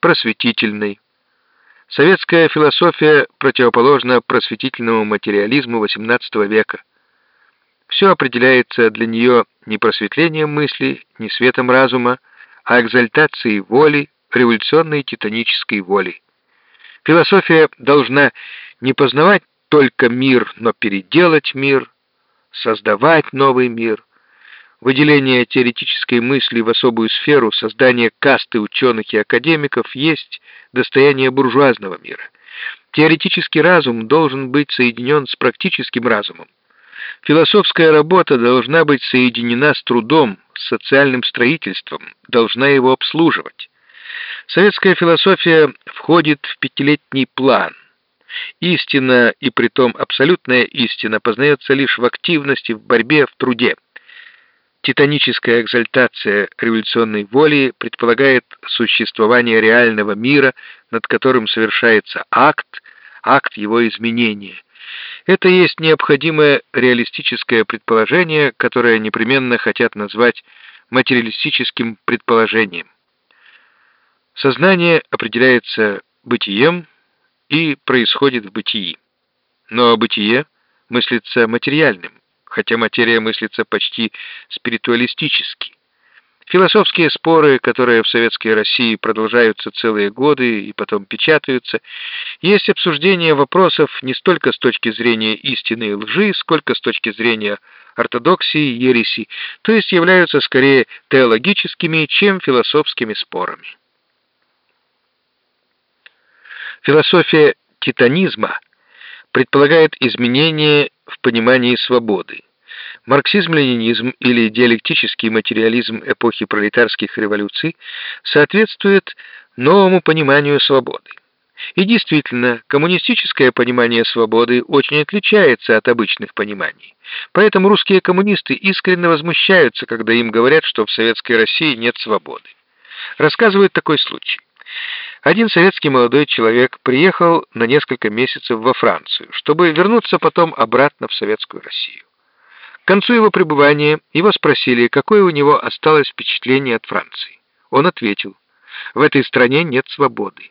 просветительной. Советская философия противоположна просветительному материализму XVIII века. Все определяется для нее не просветлением мысли, не светом разума, а экзальтацией воли, революционной титанической воли. Философия должна не познавать только мир, но переделать мир, создавать новый мир. Выделение теоретической мысли в особую сферу, создание касты ученых и академиков есть достояние буржуазного мира. Теоретический разум должен быть соединен с практическим разумом. Философская работа должна быть соединена с трудом, с социальным строительством, должна его обслуживать. Советская философия входит в пятилетний план. Истина, и притом абсолютная истина, познается лишь в активности, в борьбе, в труде. Титаническая экзальтация революционной воли предполагает существование реального мира, над которым совершается акт, акт его изменения. Это есть необходимое реалистическое предположение, которое непременно хотят назвать материалистическим предположением. Сознание определяется бытием и происходит в бытии. Но бытие мыслится материальным, хотя материя мыслится почти спиритуалистически. Философские споры, которые в советской России продолжаются целые годы и потом печатаются, есть обсуждение вопросов не столько с точки зрения истины и лжи, сколько с точки зрения ортодоксии и ереси, то есть являются скорее теологическими, чем философскими спорами. Философия титанизма предполагает изменение в понимании свободы. Марксизм-ленинизм или диалектический материализм эпохи пролетарских революций соответствует новому пониманию свободы. И действительно, коммунистическое понимание свободы очень отличается от обычных пониманий. Поэтому русские коммунисты искренне возмущаются, когда им говорят, что в советской России нет свободы. Рассказывают такой случай. Один советский молодой человек приехал на несколько месяцев во Францию, чтобы вернуться потом обратно в советскую Россию. К концу его пребывания его спросили, какое у него осталось впечатление от Франции. Он ответил, в этой стране нет свободы.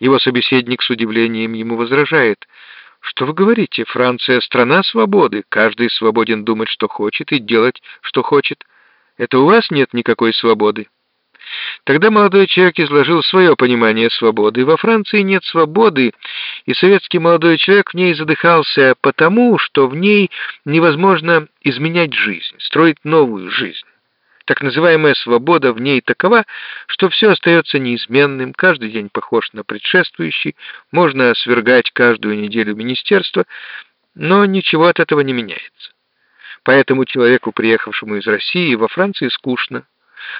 Его собеседник с удивлением ему возражает, что вы говорите, Франция — страна свободы, каждый свободен думать, что хочет, и делать, что хочет. Это у вас нет никакой свободы. Тогда молодой человек изложил свое понимание свободы. Во Франции нет свободы, и советский молодой человек в ней задыхался потому, что в ней невозможно изменять жизнь, строить новую жизнь. Так называемая свобода в ней такова, что все остается неизменным, каждый день похож на предшествующий, можно свергать каждую неделю министерство, но ничего от этого не меняется. Поэтому человеку, приехавшему из России, во Франции скучно.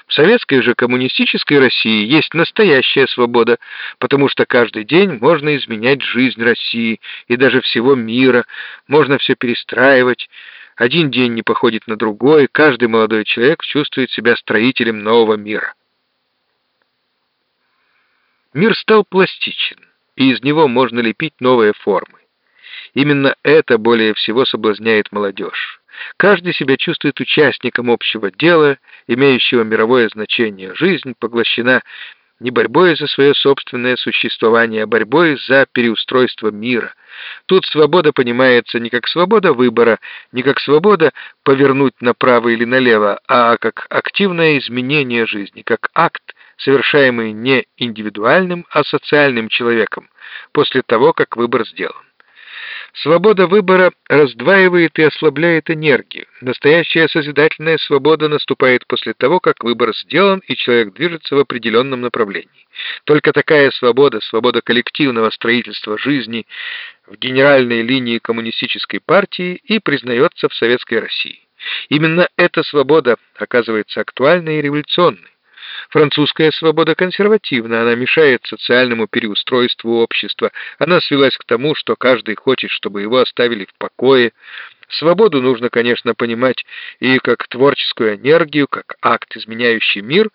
В советской же коммунистической России есть настоящая свобода, потому что каждый день можно изменять жизнь России и даже всего мира, можно все перестраивать. Один день не походит на другой, каждый молодой человек чувствует себя строителем нового мира. Мир стал пластичен, и из него можно лепить новые формы. Именно это более всего соблазняет молодежь. Каждый себя чувствует участником общего дела, имеющего мировое значение. Жизнь поглощена не борьбой за свое собственное существование, а борьбой за переустройство мира. Тут свобода понимается не как свобода выбора, не как свобода повернуть направо или налево, а как активное изменение жизни, как акт, совершаемый не индивидуальным, а социальным человеком, после того, как выбор сделан. Свобода выбора раздваивает и ослабляет энергию. Настоящая созидательная свобода наступает после того, как выбор сделан и человек движется в определенном направлении. Только такая свобода, свобода коллективного строительства жизни в генеральной линии коммунистической партии и признается в Советской России. Именно эта свобода оказывается актуальной и революционной. Французская свобода консервативна, она мешает социальному переустройству общества. Она свелась к тому, что каждый хочет, чтобы его оставили в покое. Свободу нужно, конечно, понимать и как творческую энергию, как акт, изменяющий мир,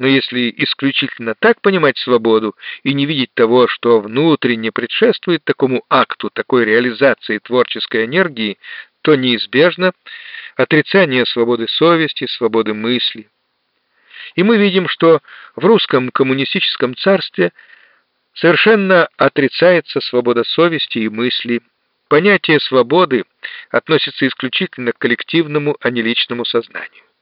но если исключительно так понимать свободу и не видеть того, что внутренне предшествует такому акту, такой реализации творческой энергии, то неизбежно отрицание свободы совести, свободы мысли. И мы видим, что в русском коммунистическом царстве совершенно отрицается свобода совести и мысли. Понятие свободы относится исключительно к коллективному, а не личному сознанию.